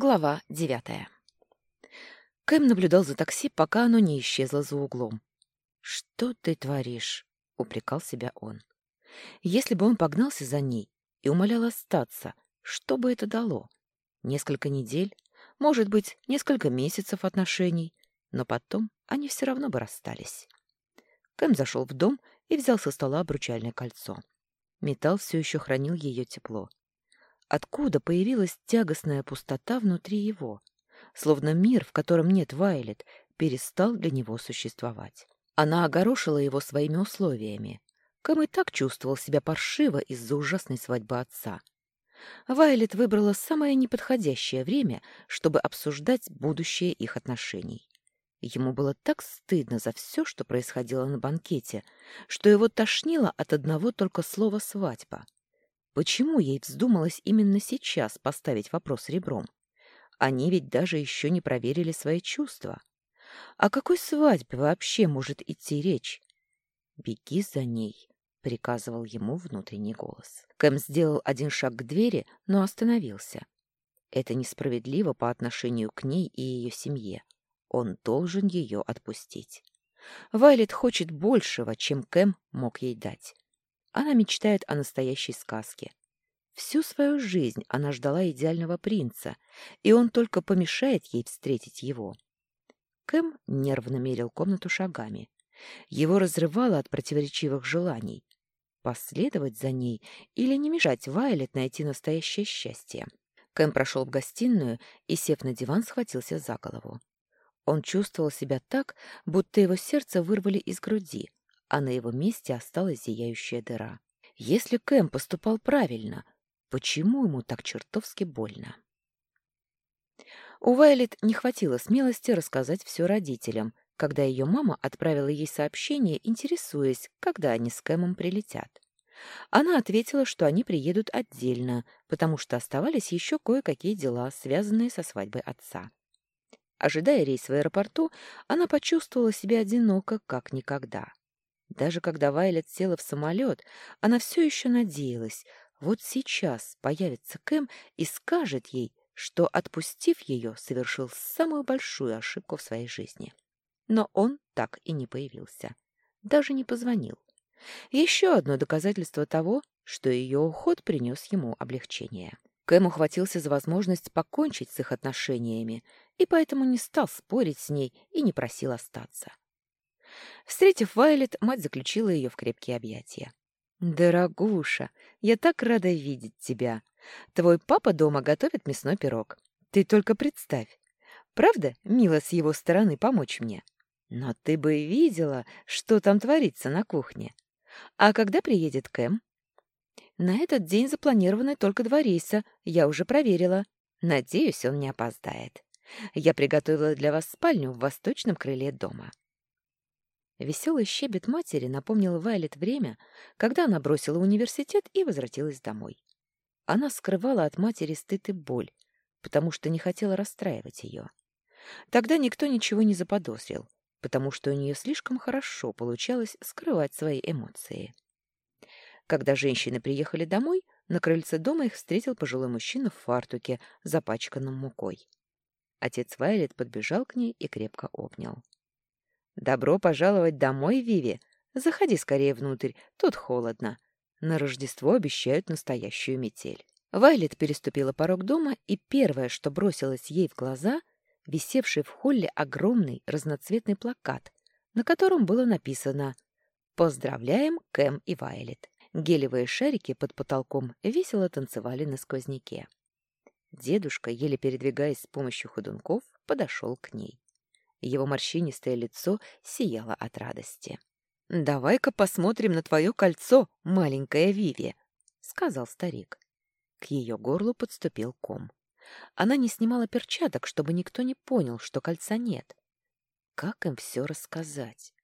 Глава девятая. Кэм наблюдал за такси, пока оно не исчезло за углом. «Что ты творишь?» — упрекал себя он. Если бы он погнался за ней и умолял остаться, что бы это дало? Несколько недель, может быть, несколько месяцев отношений, но потом они все равно бы расстались. Кэм зашел в дом и взял со стола обручальное кольцо. Металл все еще хранил ее тепло. Откуда появилась тягостная пустота внутри его? Словно мир, в котором нет Вайлет, перестал для него существовать. Она огорошила его своими условиями. Кэм и так чувствовал себя паршиво из-за ужасной свадьбы отца. Вайлет выбрала самое неподходящее время, чтобы обсуждать будущее их отношений. Ему было так стыдно за все, что происходило на банкете, что его тошнило от одного только слова «свадьба». Почему ей вздумалось именно сейчас поставить вопрос ребром? Они ведь даже еще не проверили свои чувства. О какой свадьбе вообще может идти речь? «Беги за ней», — приказывал ему внутренний голос. Кэм сделал один шаг к двери, но остановился. Это несправедливо по отношению к ней и ее семье. Он должен ее отпустить. Вайлет хочет большего, чем Кэм мог ей дать. Она мечтает о настоящей сказке. Всю свою жизнь она ждала идеального принца, и он только помешает ей встретить его. Кэм нервно мерил комнату шагами. Его разрывало от противоречивых желаний. Последовать за ней или не мешать Вайлет найти настоящее счастье. Кэм прошел в гостиную и, сев на диван, схватился за голову. Он чувствовал себя так, будто его сердце вырвали из груди, а на его месте осталась зияющая дыра. Если Кэм поступал правильно, почему ему так чертовски больно? У Вайлет не хватило смелости рассказать все родителям, когда ее мама отправила ей сообщение, интересуясь, когда они с Кэмом прилетят. Она ответила, что они приедут отдельно, потому что оставались еще кое-какие дела, связанные со свадьбой отца. Ожидая рейс в аэропорту, она почувствовала себя одиноко, как никогда. Даже когда Вайлет села в самолет, она все еще надеялась, вот сейчас появится Кэм и скажет ей, что, отпустив ее, совершил самую большую ошибку в своей жизни. Но он так и не появился. Даже не позвонил. Еще одно доказательство того, что ее уход принес ему облегчение. Кэм ухватился за возможность покончить с их отношениями и поэтому не стал спорить с ней и не просил остаться. Встретив Вайлет, мать заключила ее в крепкие объятия. «Дорогуша, я так рада видеть тебя. Твой папа дома готовит мясной пирог. Ты только представь. Правда, мило с его стороны помочь мне? Но ты бы видела, что там творится на кухне. А когда приедет Кэм?» «На этот день запланированы только два рейса, я уже проверила. Надеюсь, он не опоздает. Я приготовила для вас спальню в восточном крыле дома». Веселый щебет матери напомнил Вайлет время, когда она бросила университет и возвратилась домой. Она скрывала от матери стыд и боль, потому что не хотела расстраивать ее. Тогда никто ничего не заподозрил, потому что у нее слишком хорошо получалось скрывать свои эмоции. Когда женщины приехали домой, на крыльце дома их встретил пожилой мужчина в фартуке, запачканном мукой. Отец Вайлет подбежал к ней и крепко обнял. «Добро пожаловать домой, Виви. Заходи скорее внутрь, тут холодно. На Рождество обещают настоящую метель». Вайлет переступила порог дома, и первое, что бросилось ей в глаза, висевший в холле огромный разноцветный плакат, на котором было написано «Поздравляем, Кэм и Вайлет». Гелевые шарики под потолком весело танцевали на сквозняке. Дедушка, еле передвигаясь с помощью ходунков, подошел к ней. Его морщинистое лицо сияло от радости. «Давай-ка посмотрим на твое кольцо, маленькая Виви», — сказал старик. К ее горлу подступил ком. Она не снимала перчаток, чтобы никто не понял, что кольца нет. Как им все рассказать?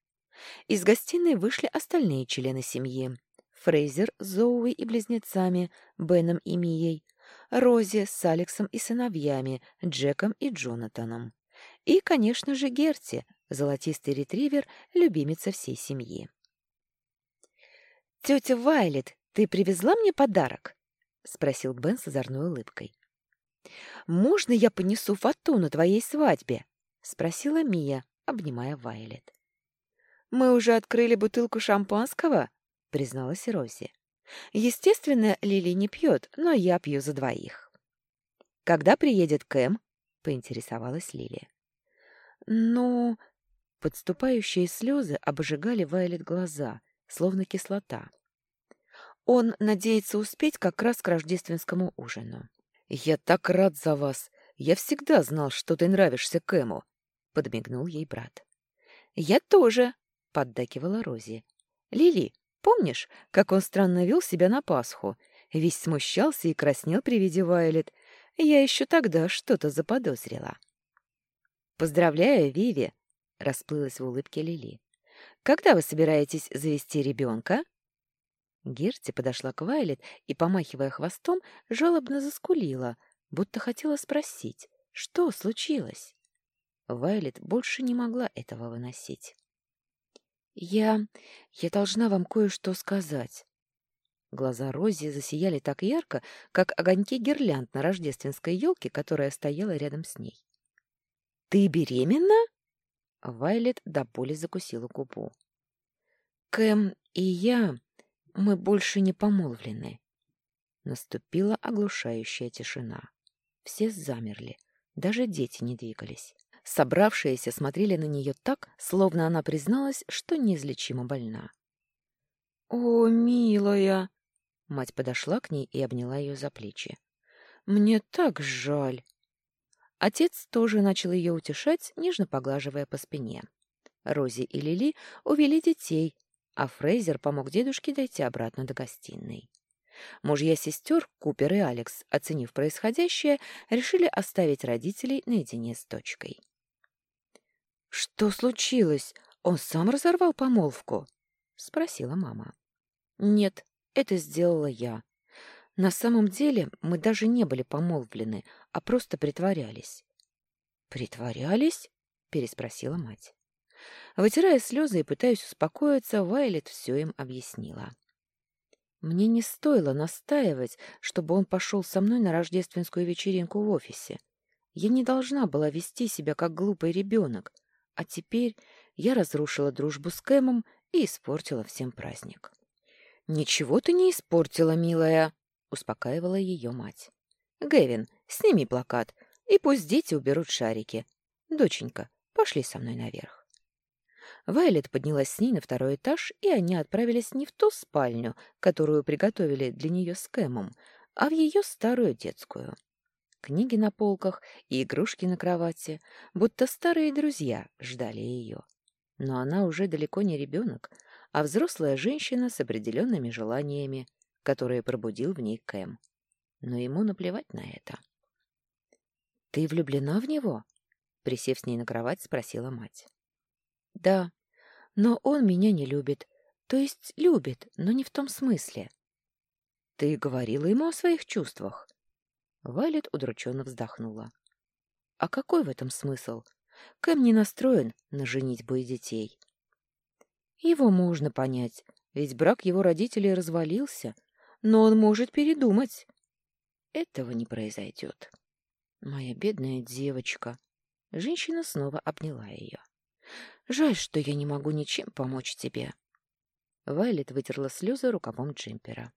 Из гостиной вышли остальные члены семьи. Фрейзер с Зоуи и близнецами, Беном и Мией, Рози с Алексом и сыновьями, Джеком и Джонатаном. И, конечно же, Герти, золотистый ретривер, любимица всей семьи. «Тетя Вайлет, ты привезла мне подарок?» — спросил Бен с озорной улыбкой. «Можно я понесу фату на твоей свадьбе?» — спросила Мия, обнимая Вайлет. «Мы уже открыли бутылку шампанского?» — призналась Рози. «Естественно, Лили не пьет, но я пью за двоих». «Когда приедет Кэм?» — поинтересовалась Лили. «Ну...» Подступающие слезы обжигали Вайлет глаза, словно кислота. Он надеется успеть как раз к рождественскому ужину. «Я так рад за вас! Я всегда знал, что ты нравишься Кэму!» — подмигнул ей брат. «Я тоже!» — поддакивала Рози. «Лили, помнишь, как он странно вел себя на Пасху? Весь смущался и краснел при виде Вайлет. Я еще тогда что-то заподозрила». «Поздравляю, Виви!» — расплылась в улыбке Лили. «Когда вы собираетесь завести ребенка?» Герти подошла к Вайлет и, помахивая хвостом, жалобно заскулила, будто хотела спросить, что случилось. Вайлет больше не могла этого выносить. «Я... я должна вам кое-что сказать». Глаза Рози засияли так ярко, как огоньки гирлянд на рождественской елке, которая стояла рядом с ней. «Ты беременна?» Вайлет до боли закусила губу. «Кэм и я...» Мы больше не помолвлены. Наступила оглушающая тишина. Все замерли, даже дети не двигались. Собравшиеся смотрели на нее так, словно она призналась, что неизлечимо больна. «О, милая!» Мать подошла к ней и обняла ее за плечи. «Мне так жаль!» Отец тоже начал ее утешать, нежно поглаживая по спине. Рози и Лили увели детей, а Фрейзер помог дедушке дойти обратно до гостиной. Мужья сестер, Купер и Алекс, оценив происходящее, решили оставить родителей наедине с дочкой. «Что случилось? Он сам разорвал помолвку?» — спросила мама. «Нет, это сделала я. На самом деле мы даже не были помолвлены, а просто притворялись». «Притворялись?» — переспросила мать. Вытирая слезы и пытаясь успокоиться, Вайлет все им объяснила. Мне не стоило настаивать, чтобы он пошел со мной на рождественскую вечеринку в офисе. Я не должна была вести себя как глупый ребенок, а теперь я разрушила дружбу с Кэмом и испортила всем праздник. «Ничего ты не испортила, милая», — успокаивала ее мать. «Гэвин, сними плакат, и пусть дети уберут шарики. Доченька, пошли со мной наверх». Вайлет поднялась с ней на второй этаж, и они отправились не в ту спальню, которую приготовили для нее с Кэмом, а в ее старую детскую. Книги на полках и игрушки на кровати, будто старые друзья, ждали ее. Но она уже далеко не ребенок, а взрослая женщина с определенными желаниями, которые пробудил в ней Кэм. Но ему наплевать на это. «Ты влюблена в него?» Присев с ней на кровать, спросила мать. Да, но он меня не любит. То есть любит, но не в том смысле. Ты говорила ему о своих чувствах? Вайлет удрученно вздохнула. А какой в этом смысл? Кэм не настроен на женитьбу и детей. Его можно понять, ведь брак его родителей развалился, но он может передумать. Этого не произойдет. Моя бедная девочка. Женщина снова обняла ее. Жаль, что я не могу ничем помочь тебе. Вайлет вытерла слезы рукавом джемпера.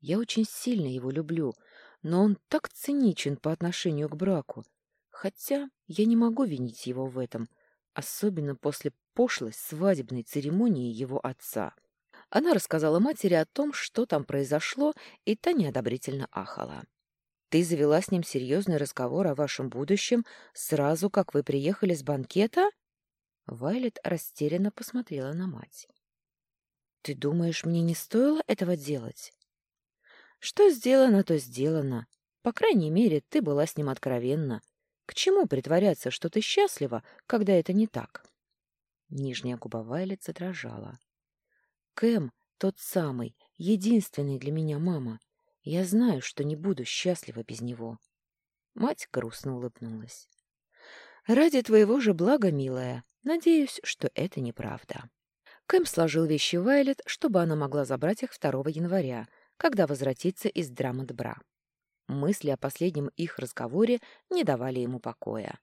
Я очень сильно его люблю, но он так циничен по отношению к браку. Хотя я не могу винить его в этом, особенно после пошлой свадебной церемонии его отца. Она рассказала матери о том, что там произошло, и та неодобрительно ахала. «Ты завела с ним серьезный разговор о вашем будущем сразу, как вы приехали с банкета?» Вайлет растерянно посмотрела на мать. «Ты думаешь, мне не стоило этого делать?» «Что сделано, то сделано. По крайней мере, ты была с ним откровенна. К чему притворяться, что ты счастлива, когда это не так?» Нижняя губа Вайлет задрожала. «Кэм, тот самый, единственный для меня мама. Я знаю, что не буду счастлива без него». Мать грустно улыбнулась. «Ради твоего же блага, милая, Надеюсь, что это неправда. Кэм сложил вещи Вайлет, чтобы она могла забрать их 2 января, когда возвратится из Драмадбра. Мысли о последнем их разговоре не давали ему покоя.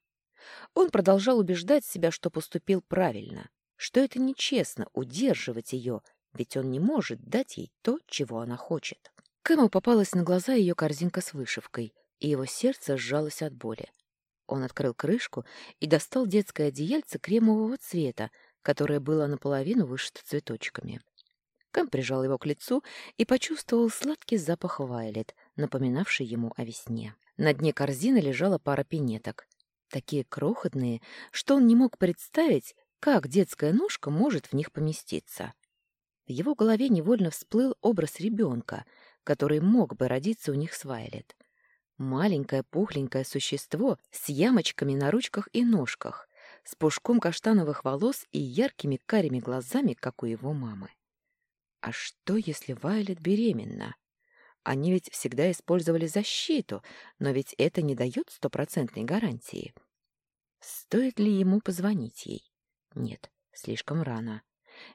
Он продолжал убеждать себя, что поступил правильно, что это нечестно удерживать ее, ведь он не может дать ей то, чего она хочет. Кэму попалась на глаза ее корзинка с вышивкой, и его сердце сжалось от боли. Он открыл крышку и достал детское одеяльце кремового цвета, которое было наполовину вышито цветочками. Кэм прижал его к лицу и почувствовал сладкий запах вайлет, напоминавший ему о весне. На дне корзины лежала пара пинеток, такие крохотные, что он не мог представить, как детская ножка может в них поместиться. В его голове невольно всплыл образ ребенка, который мог бы родиться у них с Вайлет. Маленькое пухленькое существо с ямочками на ручках и ножках, с пушком каштановых волос и яркими карими глазами, как у его мамы. А что, если Вайлет беременна? Они ведь всегда использовали защиту, но ведь это не дает стопроцентной гарантии. Стоит ли ему позвонить ей? Нет, слишком рано.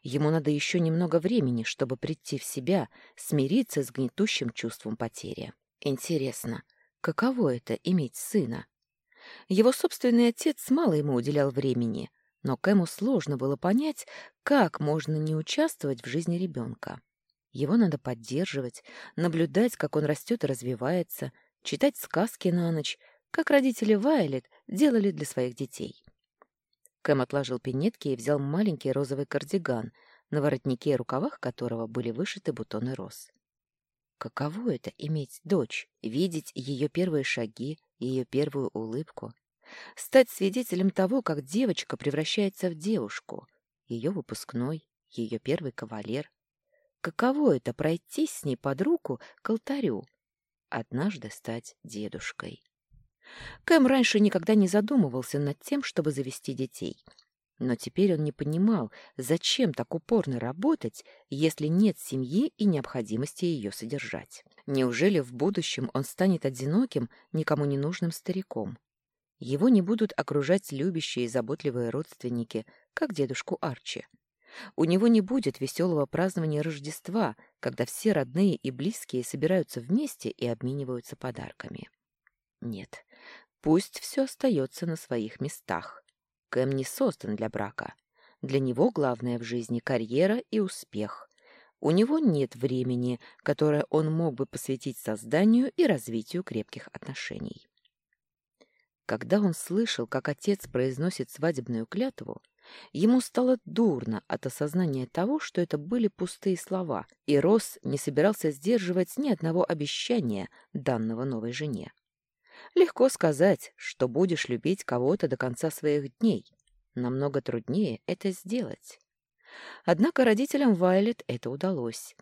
Ему надо еще немного времени, чтобы прийти в себя, смириться с гнетущим чувством потери. Интересно, каково это — иметь сына? Его собственный отец мало ему уделял времени, но Кэму сложно было понять, как можно не участвовать в жизни ребенка. Его надо поддерживать, наблюдать, как он растет и развивается, читать сказки на ночь, как родители Вайлет делали для своих детей. Кэм отложил пинетки и взял маленький розовый кардиган, на воротнике и рукавах которого были вышиты бутоны роз. Каково это — иметь дочь, видеть ее первые шаги, ее первую улыбку, стать свидетелем того, как девочка превращается в девушку, ее выпускной, ее первый кавалер — Каково это пройти с ней под руку к алтарю? Однажды стать дедушкой. Кэм раньше никогда не задумывался над тем, чтобы завести детей. Но теперь он не понимал, зачем так упорно работать, если нет семьи и необходимости ее содержать. Неужели в будущем он станет одиноким, никому не нужным стариком? Его не будут окружать любящие и заботливые родственники, как дедушку Арчи. У него не будет веселого празднования Рождества, когда все родные и близкие собираются вместе и обмениваются подарками. Нет, пусть все остается на своих местах. Кэм не создан для брака. Для него главное в жизни карьера и успех. У него нет времени, которое он мог бы посвятить созданию и развитию крепких отношений. Когда он слышал, как отец произносит свадебную клятву, Ему стало дурно от осознания того, что это были пустые слова, и Росс не собирался сдерживать ни одного обещания, данного новой жене. Легко сказать, что будешь любить кого-то до конца своих дней. Намного труднее это сделать. Однако родителям Вайлет это удалось.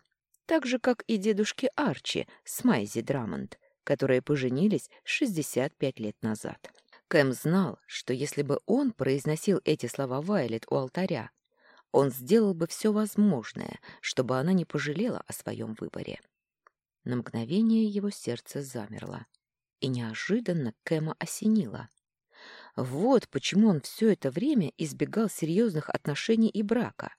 Так же, как и дедушке Арчи с Майзи Драмонд, которые поженились 65 лет назад. Кэм знал, что если бы он произносил эти слова Вайлет у алтаря, он сделал бы все возможное, чтобы она не пожалела о своем выборе. На мгновение его сердце замерло, и неожиданно Кэма осенило. Вот почему он все это время избегал серьезных отношений и брака,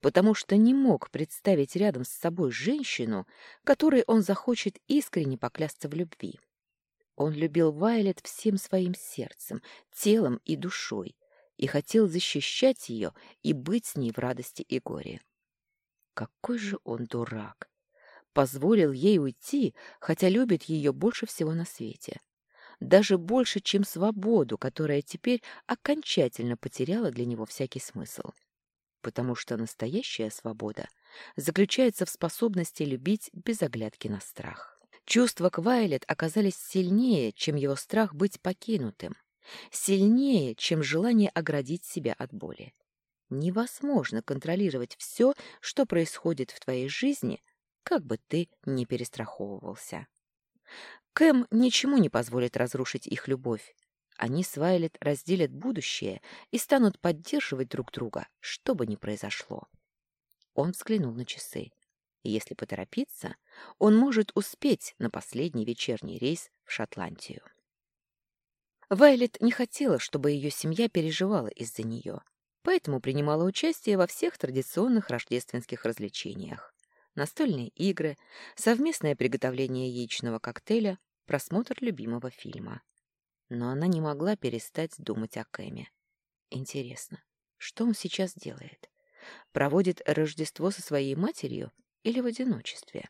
потому что не мог представить рядом с собой женщину, которой он захочет искренне поклясться в любви. Он любил Вайлет всем своим сердцем, телом и душой и хотел защищать ее и быть с ней в радости и горе. Какой же он дурак! Позволил ей уйти, хотя любит ее больше всего на свете. Даже больше, чем свободу, которая теперь окончательно потеряла для него всякий смысл. Потому что настоящая свобода заключается в способности любить без оглядки на страх. Чувства к Вайлет оказались сильнее, чем его страх быть покинутым, сильнее, чем желание оградить себя от боли. Невозможно контролировать все, что происходит в твоей жизни, как бы ты ни перестраховывался. Кэм ничему не позволит разрушить их любовь. Они с Вайлет разделят будущее и станут поддерживать друг друга, что бы ни произошло. Он взглянул на часы. Если поторопиться, он может успеть на последний вечерний рейс в Шотландию. Вайлет не хотела, чтобы ее семья переживала из-за нее, поэтому принимала участие во всех традиционных рождественских развлечениях. Настольные игры, совместное приготовление яичного коктейля, просмотр любимого фильма. Но она не могла перестать думать о Кэме. Интересно, что он сейчас делает? Проводит Рождество со своей матерью или в одиночестве?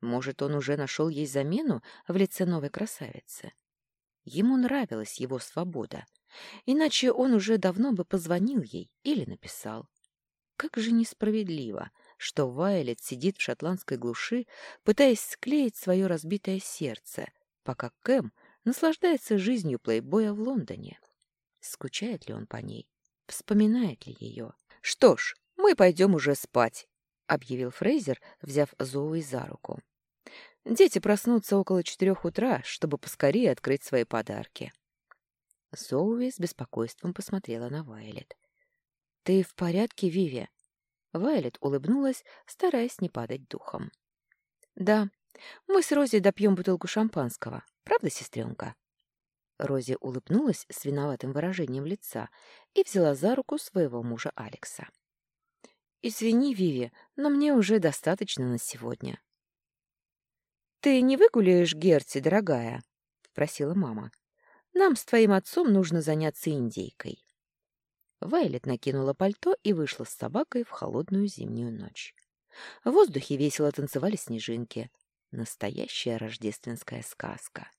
Может, он уже нашел ей замену в лице новой красавицы? Ему нравилась его свобода, иначе он уже давно бы позвонил ей или написал. Как же несправедливо, что Вайлет сидит в шотландской глуши, пытаясь склеить свое разбитое сердце, пока Кэм наслаждается жизнью плейбоя в Лондоне. Скучает ли он по ней? Вспоминает ли ее? «Что ж, мы пойдем уже спать», — объявил Фрейзер, взяв Зоуи за руку. «Дети проснутся около четырех утра, чтобы поскорее открыть свои подарки». Зоуи с беспокойством посмотрела на Вайлет. «Ты в порядке, Виви?» Вайлет улыбнулась, стараясь не падать духом. «Да, мы с Рози допьем бутылку шампанского. Правда, сестренка?» Рози улыбнулась с виноватым выражением лица и взяла за руку своего мужа Алекса. «Извини, Виви, но мне уже достаточно на сегодня». «Ты не выгуляешь Герти, дорогая?» — спросила мама. «Нам с твоим отцом нужно заняться индейкой». Вайлет накинула пальто и вышла с собакой в холодную зимнюю ночь. В воздухе весело танцевали снежинки. Настоящая рождественская сказка.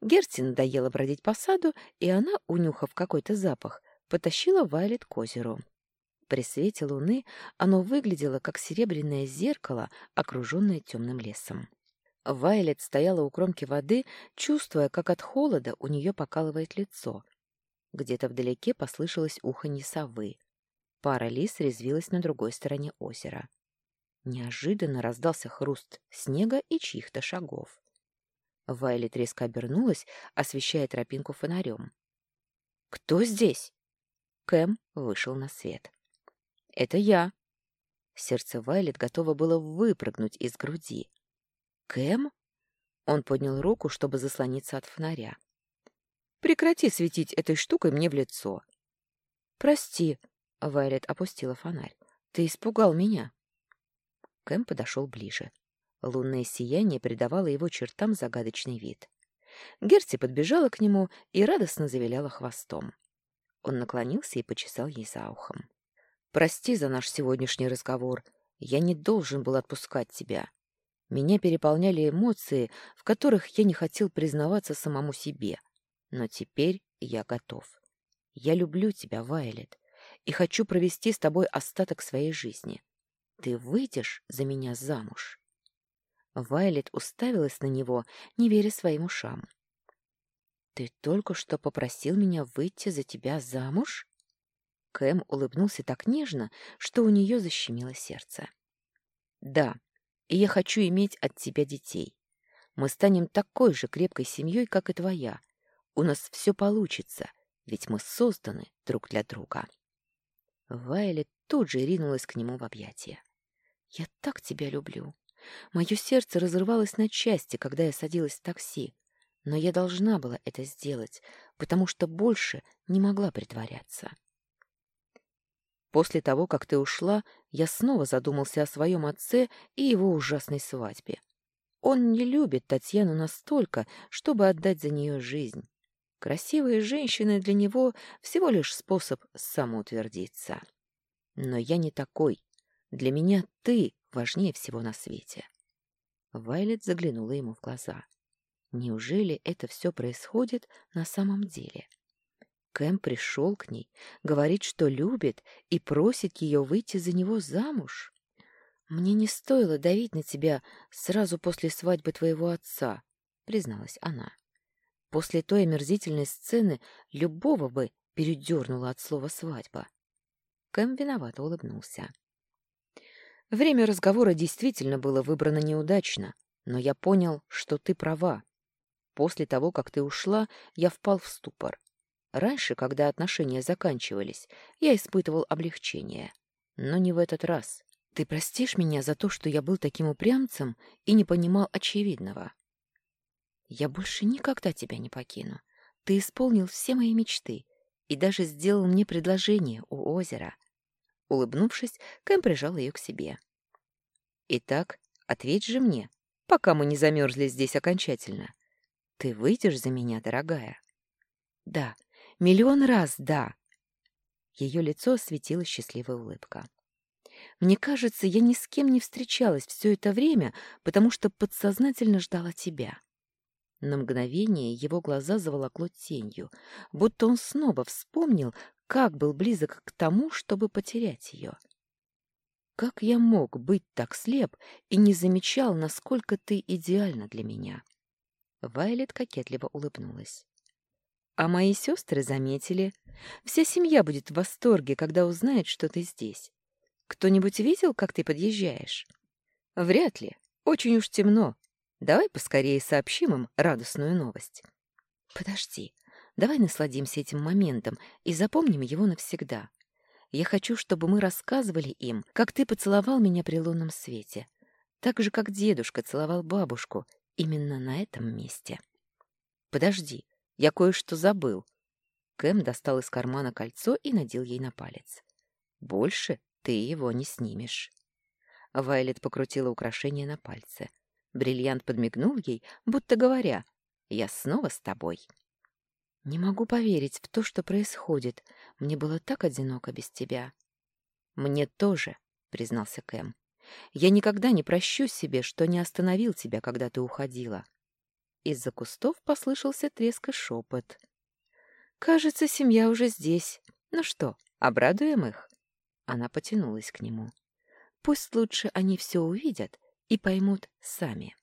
Герти надоело бродить по саду, и она, унюхав какой-то запах, потащила Вайлет к озеру. При свете луны оно выглядело, как серебряное зеркало, окруженное темным лесом. Вайлет стояла у кромки воды, чувствуя, как от холода у нее покалывает лицо. Где-то вдалеке послышалось уханье совы. Пара лис резвилась на другой стороне озера. Неожиданно раздался хруст снега и чьих-то шагов. Вайлет резко обернулась, освещая тропинку фонарем. «Кто здесь?» Кэм вышел на свет. «Это я». Сердце Вайлет готово было выпрыгнуть из груди. «Кэм?» Он поднял руку, чтобы заслониться от фонаря. «Прекрати светить этой штукой мне в лицо». «Прости», — Вайлет опустила фонарь. «Ты испугал меня». Кэм подошел ближе. Лунное сияние придавало его чертам загадочный вид. Герти подбежала к нему и радостно завиляла хвостом. Он наклонился и почесал ей за ухом. «Прости за наш сегодняшний разговор. Я не должен был отпускать тебя. Меня переполняли эмоции, в которых я не хотел признаваться самому себе. Но теперь я готов. Я люблю тебя, Вайлет, и хочу провести с тобой остаток своей жизни. Ты выйдешь за меня замуж?» Вайлет уставилась на него, не веря своим ушам. «Ты только что попросил меня выйти за тебя замуж?» Кэм улыбнулся так нежно, что у нее защемило сердце. «Да, и я хочу иметь от тебя детей. Мы станем такой же крепкой семьей, как и твоя. У нас все получится, ведь мы созданы друг для друга». Вайлет тут же ринулась к нему в объятия. «Я так тебя люблю. Мое сердце разрывалось на части, когда я садилась в такси, но я должна была это сделать, потому что больше не могла притворяться. После того, как ты ушла, я снова задумался о своем отце и его ужасной свадьбе. Он не любит Татьяну настолько, чтобы отдать за нее жизнь. Красивые женщины для него всего лишь способ самоутвердиться. Но я не такой. Для меня ты важнее всего на свете. Вайлет заглянула ему в глаза. Неужели это все происходит на самом деле? Кэм пришел к ней, говорит, что любит и просит ее выйти за него замуж. «Мне не стоило давить на тебя сразу после свадьбы твоего отца», — призналась она. После той омерзительной сцены любого бы передернула от слова «свадьба». Кэм виновато улыбнулся. Время разговора действительно было выбрано неудачно, но я понял, что ты права. После того, как ты ушла, я впал в ступор. Раньше, когда отношения заканчивались, я испытывал облегчение. Но не в этот раз. Ты простишь меня за то, что я был таким упрямцем и не понимал очевидного? Я больше никогда тебя не покину. Ты исполнил все мои мечты и даже сделал мне предложение у озера — Улыбнувшись, Кэм прижал ее к себе. «Итак, ответь же мне, пока мы не замерзли здесь окончательно. Ты выйдешь за меня, дорогая? Да, миллион раз да. Ее лицо осветила счастливая улыбка. Мне кажется, я ни с кем не встречалась все это время, потому что подсознательно ждала тебя. На мгновение его глаза заволокло тенью, будто он снова вспомнил, как был близок к тому, чтобы потерять ее. Как я мог быть так слеп и не замечал, насколько ты идеальна для меня? Вайлет кокетливо улыбнулась. А мои сестры заметили. Вся семья будет в восторге, когда узнает, что ты здесь. Кто-нибудь видел, как ты подъезжаешь? Вряд ли. Очень уж темно. Давай поскорее сообщим им радостную новость. Подожди. Давай насладимся этим моментом и запомним его навсегда. Я хочу, чтобы мы рассказывали им, как ты поцеловал меня при лунном свете. Так же, как дедушка целовал бабушку, именно на этом месте. Подожди, я кое-что забыл. Кэм достал из кармана кольцо и надел ей на палец. Больше ты его не снимешь. Вайлет покрутила украшение на пальце. Бриллиант подмигнул ей, будто говоря, «Я снова с тобой». «Не могу поверить в то, что происходит. Мне было так одиноко без тебя». «Мне тоже», — признался Кэм. «Я никогда не прощу себе, что не остановил тебя, когда ты уходила». Из-за кустов послышался треск и шепот. «Кажется, семья уже здесь. Ну что, обрадуем их?» Она потянулась к нему. «Пусть лучше они все увидят и поймут сами».